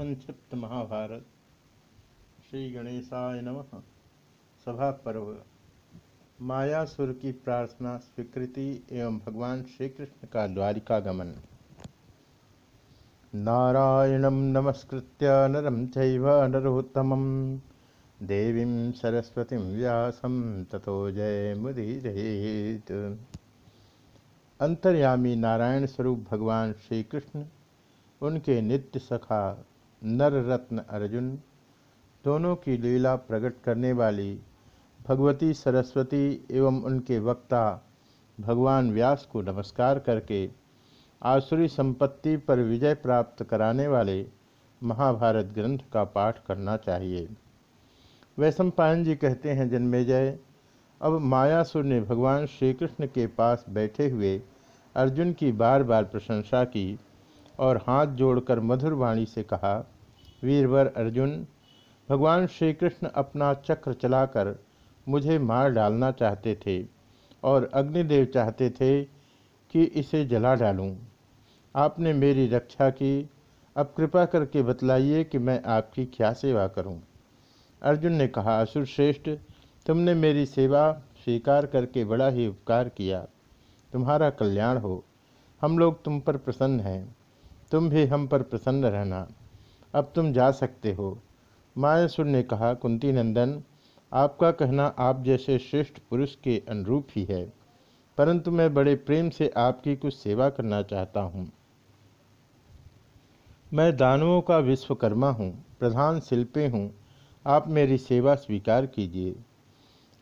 संक्षिप्त महाभारत। श्री गणेशाय नमः। सभा पर्व। मायासुर की प्रार्थना, स्वीकृति एवं भगवान श्री कृष्ण का द्वारिका गमन नारायणं नमस्कृत्य नरं चैव नरोत्तमं। देवीं सरस्वतीं व्यासं जय मुदीरेत अंतर्यामी नारायण स्वरूप भगवान श्री कृष्ण उनके नित्य सखा नर रत्न अर्जुन, दोनों की लीला प्रकट करने वाली भगवती सरस्वती एवं उनके वक्ता भगवान व्यास को नमस्कार करके आसुरी संपत्ति पर विजय प्राप्त कराने वाले महाभारत ग्रंथ का पाठ करना चाहिए। वैशम पायन जी कहते हैं, जन्मेजय, अब मायासुर ने भगवान श्री कृष्ण के पास बैठे हुए अर्जुन की बार बार प्रशंसा की। और हाथ जोड़कर मधुर वाणी से कहा, वीरवर अर्जुन, भगवान श्री कृष्ण अपना चक्र चलाकर मुझे मार डालना चाहते थे और अग्निदेव चाहते थे कि इसे जला डालूं। आपने मेरी रक्षा की अब कृपा करके बतलाइए कि मैं आपकी क्या सेवा करूँ। अर्जुन ने कहा, असुर श्रेष्ठ, तुमने मेरी सेवा स्वीकार करके बड़ा ही उपकार किया तुम्हारा कल्याण हो हम लोग तुम पर प्रसन्न हैं तुम भी हम पर प्रसन्न रहना। अब तुम जा सकते हो। मायासुर ने कहा कुंती नंदन आपका कहना आप जैसे श्रेष्ठ पुरुष के अनुरूप ही है, परंतु मैं बड़े प्रेम से आपकी कुछ सेवा करना चाहता हूँ। मैं दानवों का विश्वकर्मा हूँ, प्रधान शिल्पी हूँ, आप मेरी सेवा स्वीकार कीजिए।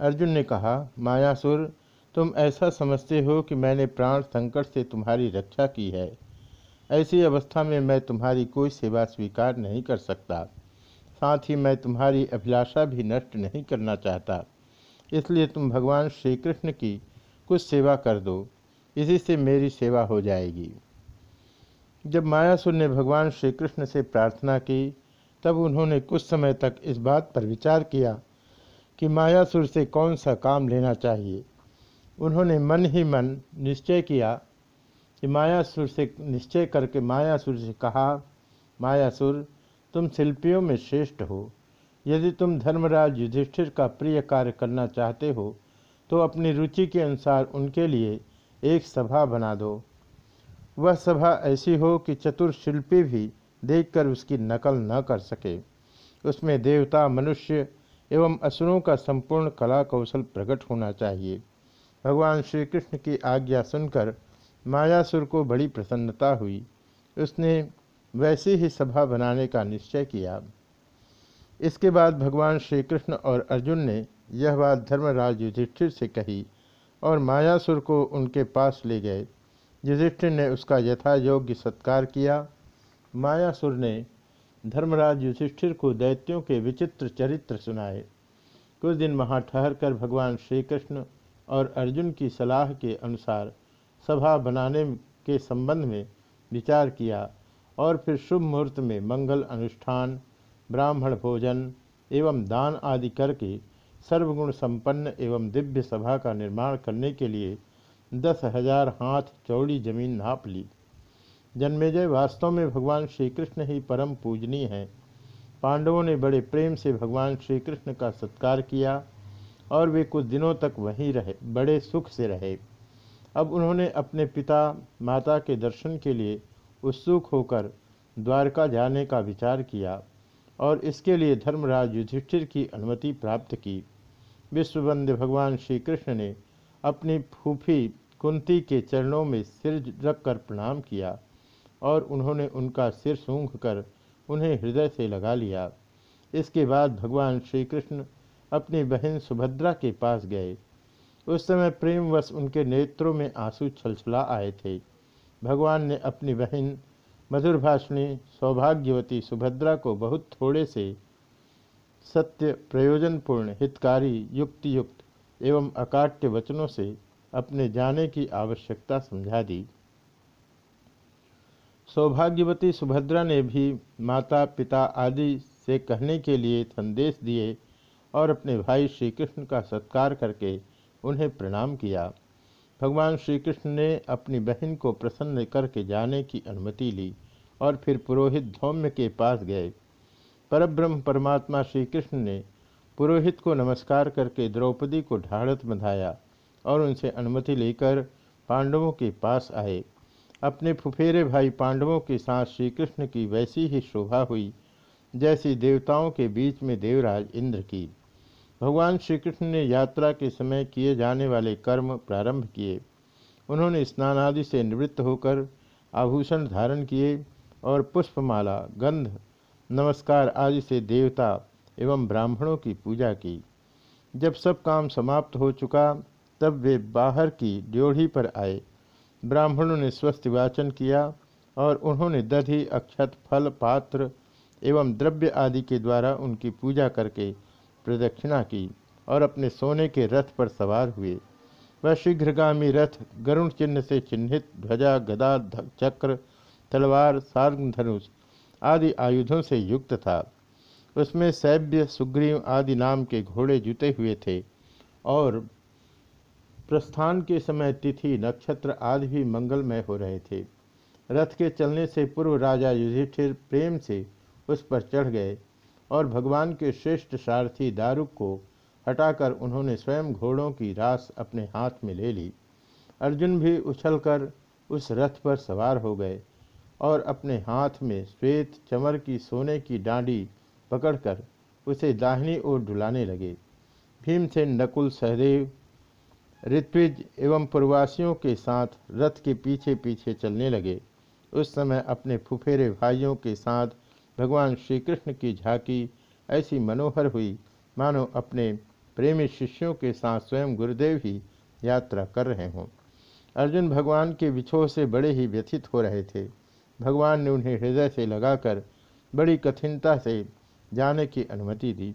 अर्जुन ने कहा, मायासुर, तुम ऐसा समझते हो कि मैंने प्राण संकट से तुम्हारी रक्षा की है। ऐसी अवस्था में मैं तुम्हारी कोई सेवा स्वीकार नहीं कर सकता। साथ ही मैं तुम्हारी अभिलाषा भी नष्ट नहीं करना चाहता। इसलिए तुम भगवान श्री कृष्ण की कुछ सेवा कर दो। इसी से मेरी सेवा हो जाएगी। जब मायासुर ने भगवान श्री कृष्ण से प्रार्थना की, तब उन्होंने कुछ समय तक इस बात पर विचार किया कि मायासुर से कौन सा काम लेना चाहिए। उन्होंने मन ही मन निश्चय किया कि मायासुर से निश्चय करके मायासुर से कहा, मायासुर, तुम शिल्पियों में श्रेष्ठ हो। यदि तुम धर्मराज युधिष्ठिर का प्रिय कार्य करना चाहते हो तो अपनी रुचि के अनुसार उनके लिए एक सभा बना दो। वह सभा ऐसी हो कि चतुर शिल्पी भी देखकर उसकी नकल न कर सके। उसमें देवता, मनुष्य एवं असुरों का संपूर्ण कला कौशल प्रकट होना चाहिए। भगवान श्री कृष्ण की आज्ञा सुनकर मायासुर को बड़ी प्रसन्नता हुई। उसने वैसी ही सभा बनाने का निश्चय किया। इसके बाद भगवान श्री कृष्ण और अर्जुन ने यह बात धर्मराज युधिष्ठिर से कही और मायासुर को उनके पास ले गए। युधिष्ठिर ने उसका यथा योग्य सत्कार किया। मायासुर ने धर्मराज युधिष्ठिर को दैत्यों के विचित्र चरित्र सुनाए। कुछ दिन वहाँ ठहरकर भगवान श्री कृष्ण और अर्जुन की सलाह के अनुसार सभा बनाने के संबंध में विचार किया और फिर शुभ मुहूर्त में मंगल अनुष्ठान, ब्राह्मण भोजन एवं दान आदि करके सर्वगुण संपन्न एवं दिव्य सभा का निर्माण करने के लिए दस हज़ार हाथ चौड़ी ज़मीन नाप ली। जन्मेजय वास्तव में भगवान श्री कृष्ण ही परम पूजनीय हैं। पांडवों ने बड़े प्रेम से भगवान श्री कृष्ण का सत्कार किया और वे कुछ दिनों तक वहीं रहे, बड़े सुख से रहे। अब उन्होंने अपने पिता माता के दर्शन के लिए उत्सुक होकर द्वारका जाने का विचार किया और इसके लिए धर्मराज युधिष्ठिर की अनुमति प्राप्त की। विश्वबंद भगवान श्री कृष्ण ने अपनी फूफी कुंती के चरणों में सिर रखकर प्रणाम किया और उन्होंने उनका सिर सूंघ कर उन्हें हृदय से लगा लिया। इसके बाद भगवान श्री कृष्ण अपनी बहन सुभद्रा के पास गए। उस समय प्रेमवश उनके नेत्रों में आँसू छलछला आए थे। भगवान ने अपनी बहन मधुर भाषणी, सौभाग्यवती सुभद्रा को बहुत थोड़े से सत्य, प्रयोजनपूर्ण, हितकारी युक्ति युक्त एवं अकाट्य वचनों से अपने जाने की आवश्यकता समझा दी। सौभाग्यवती सुभद्रा ने भी माता पिता आदि से कहने के लिए संदेश दिए और अपने भाई श्री कृष्ण का सत्कार करके उन्हें प्रणाम किया। भगवान श्री कृष्ण ने अपनी बहन को प्रसन्न करके जाने की अनुमति ली और फिर पुरोहित धौम्य के पास गए। परब्रह्म परमात्मा श्री कृष्ण ने पुरोहित को नमस्कार करके द्रौपदी को ढाढ़त बंधाया और उनसे अनुमति लेकर पांडवों के पास आए। अपने फुफेरे भाई पांडवों के साथ श्री कृष्ण की वैसी ही शोभा हुई जैसी देवताओं के बीच में देवराज इंद्र की। भगवान श्री कृष्ण ने यात्रा के समय किए जाने वाले कर्म प्रारंभ किए। उन्होंने स्नान आदि से निवृत्त होकर आभूषण धारण किए और पुष्पमाला, गंध, नमस्कार आदि से देवता एवं ब्राह्मणों की पूजा की। जब सब काम समाप्त हो चुका, तब वे बाहर की ड्योढ़ी पर आए। ब्राह्मणों ने स्वस्थ वाचन किया और उन्होंने दधि, अक्षत, फल, पात्र एवं द्रव्य आदि के द्वारा उनकी पूजा करके प्रदक्षिणा की और अपने सोने के रथ पर सवार हुए। वह शीघ्रगामी रथ गरुण चिन्ह से चिन्हित, ध्वजा, गदा चक्र, तलवार सार्ग धनुष आदि आयुधों से युक्त था। उसमें सैब्य सुग्रीव आदि नाम के घोड़े जुते हुए थे और प्रस्थान के समय तिथि, नक्षत्र आदि भी मंगलमय हो रहे थे। रथ के चलने से पूर्व राजा युधिष्ठिर प्रेम से उस पर चढ़ गए। और भगवान के श्रेष्ठ सारथी दारुक को हटाकर उन्होंने स्वयं घोड़ों की रास अपने हाथ में ले ली। अर्जुन भी उछलकर उस रथ पर सवार हो गए और अपने हाथ में श्वेत चमर की सोने की डांडी पकड़कर उसे दाहिनी ओर डुलाने लगे। भीमसेन, नकुल, सहदेव, ऋत्विज एवं प्रवासियों के साथ रथ के पीछे पीछे चलने लगे। उस समय अपने फुफेरे भाइयों के साथ भगवान श्री कृष्ण की झांकी ऐसी मनोहर हुई। मानो अपने प्रेमी शिष्यों के साथ स्वयं गुरुदेव ही यात्रा कर रहे हों। अर्जुन भगवान के विछोह से बड़े ही व्यथित हो रहे थे। भगवान ने उन्हें हृदय से लगाकर बड़ी कठिनता से जाने की अनुमति दी।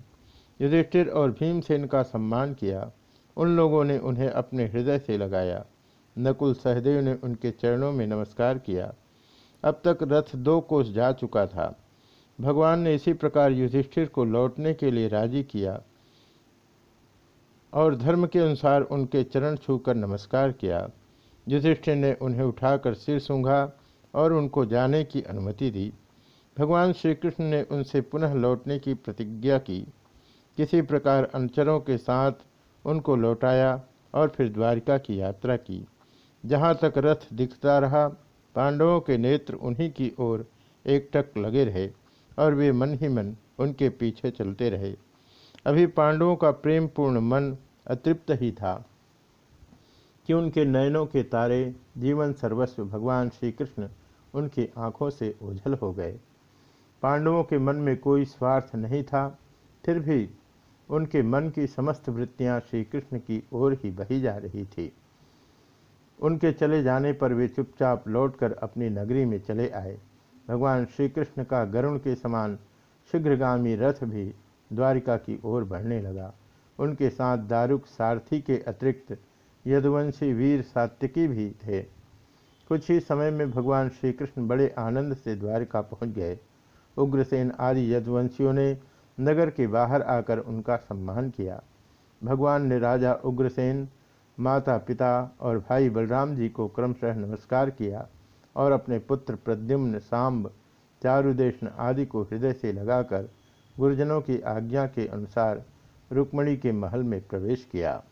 युधिष्ठिर और भीमसेन का सम्मान किया। उन लोगों ने उन्हें अपने हृदय से लगाया। नकुल सहदेव ने उनके चरणों में नमस्कार किया। अब तक रथ दो कोस जा चुका था। भगवान ने इसी प्रकार युधिष्ठिर को लौटने के लिए राज़ी किया और धर्म के अनुसार उनके चरण छूकर नमस्कार किया। युधिष्ठिर ने उन्हें उठाकर सिर सूंघा और उनको जाने की अनुमति दी। भगवान श्री कृष्ण ने उनसे पुनः लौटने की प्रतिज्ञा की। किसी प्रकार अनुचरों के साथ उनको लौटाया और फिर द्वारिका की यात्रा की। जहाँ तक रथ दिखता रहा, पांडवों के नेत्र उन्हीं की ओर एकटक लगे रहे। और वे मन ही मन उनके पीछे चलते रहे। अभी पांडवों का प्रेमपूर्ण मन अतृप्त ही था कि उनके नयनों के तारे जीवन सर्वस्व भगवान श्री कृष्ण उनकी आँखों से ओझल हो गए। पांडवों के मन में कोई स्वार्थ नहीं था, फिर भी उनके मन की समस्त वृत्तियाँ श्री कृष्ण की ओर ही बही जा रही थी। उनके चले जाने पर वे चुपचाप लौटकर अपनी नगरी में चले आए। भगवान श्री कृष्ण का गरुण के समान शीघ्रगामी रथ भी द्वारिका की ओर बढ़ने लगा। उनके साथ दारुक सारथी के अतिरिक्त यदुवंशी वीर सात्विकी भी थे। कुछ ही समय में भगवान श्री कृष्ण बड़े आनंद से द्वारिका पहुँच गए। उग्रसेन आदि यदुवंशियों ने नगर के बाहर आकर उनका सम्मान किया। भगवान ने राजा उग्रसेन माता पिता और भाई बलराम जी को क्रमशः नमस्कार किया। और अपने पुत्र प्रद्युम्न, सांब चारुदेशन आदि को हृदय से लगाकर गुरुजनों की आज्ञा के अनुसार रुक्मणी के महल में प्रवेश किया।